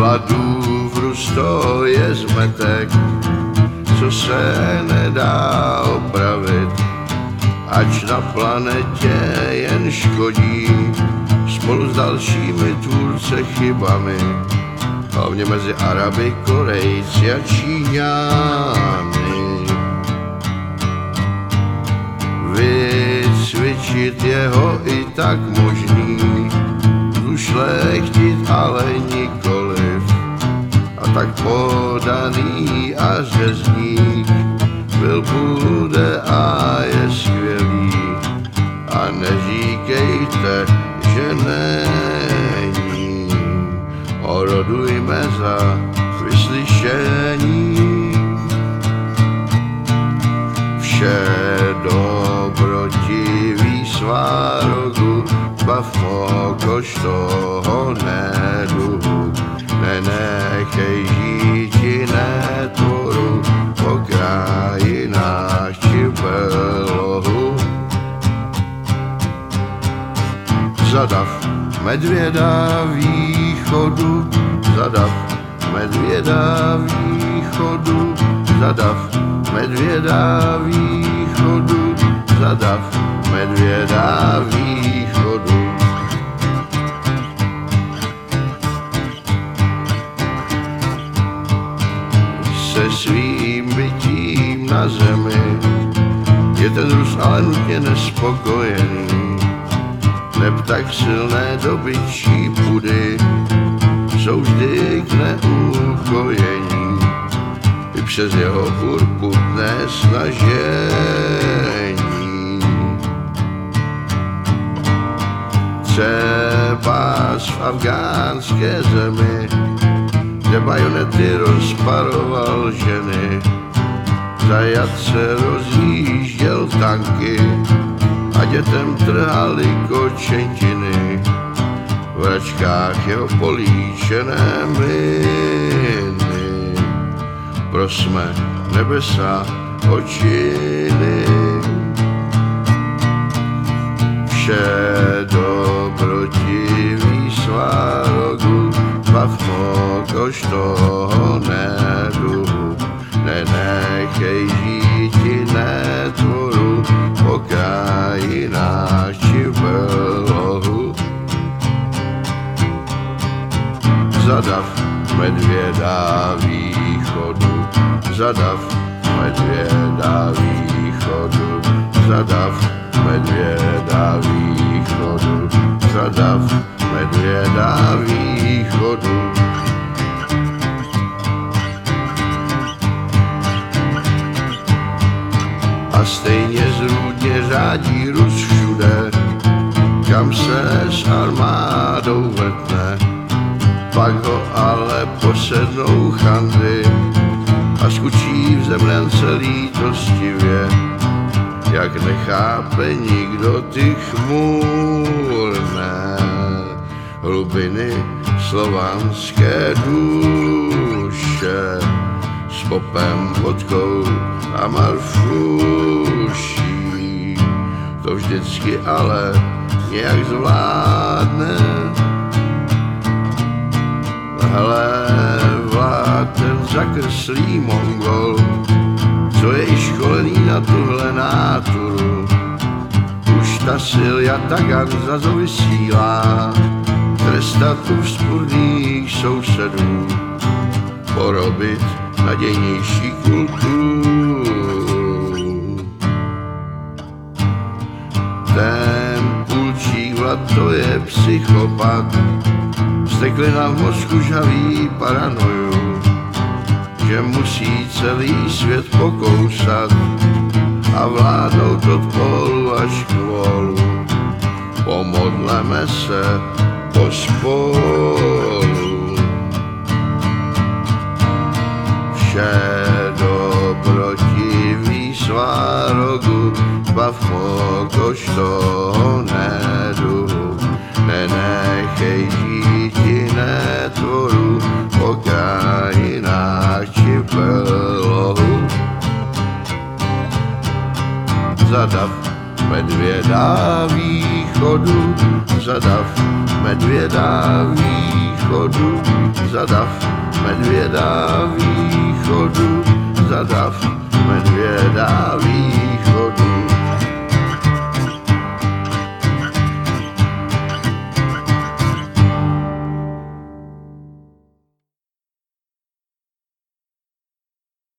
Vladů vrus to je zmetek, co se nedá opravit, ač na planetě jen škodí spolu s dalšími tvůrce chybami, hlavně mezi Araby, Korejci a Číňány. Vycvičit jeho i tak možný, ušlechtit ale nikoliv. Tak podaný a řezník byl, bude a je skvělý. A neříkejte, že není. Orodujme za vyslyšení. Vše dobrotivý svárogu, bavmo kož toho neduhu. Nenechej žít jiné tvoru po krajinách či belohu. Zadav medvěda východu, zadav medvěda východu, zadav medvěda východu, zadav medvěda východu. Svým bytím na zemi je ten Rus ale nutně nespokojený. Neb tak silné dobyčí pudy jsou vždy k neukojení. I přes jeho urputné snažení. Třeba v afgánské zemi, kde bajonety rozparoval ženy, zajatce rozjížděl tanky a dětem trhali kočentiny. V račkách jeho políčené mlyny. Prosme nebesa očiny. Vše dobrotivý kož toho neduhu. Nenechej žít jiné tvoru po krajinách či belohu. Zadav medvěda východu, zadav medvěda východu, zadav medvěda východu, zadav a stejně zrůdně řádí Rus všude, kam se s armádou vrtne. Pak ho ale posednou chandy a skučí v zemlence lítostivě, jak nechápe nikdo ty chmurné hlubiny slovanské duše popem, vodkou a marfuší. To vždycky ale nějak zvládne. Hele, ten zakrslý mongol, co je i školený na tuhle náturu. Už ta Silja Tagan zazo vysílá, trestat tu vzpůrných sousedů, porobit nadějnější kulturu. Ten půlčík vlad to je psychopat, steklina v mozku žaví paranoju, že musí celý svět pokousat a vládnout od polu až k volu. Pomodleme se pospolu. Kož toho neduhu. Nenechej žít jiné tvoru po krajinách či belohu. Zadav medvěda východu, zadav medvěda východu, zadav medvěda východu, zadav medvěda východu.